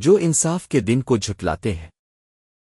جو انصاف کے دن کو جھٹلاتے ہیں۔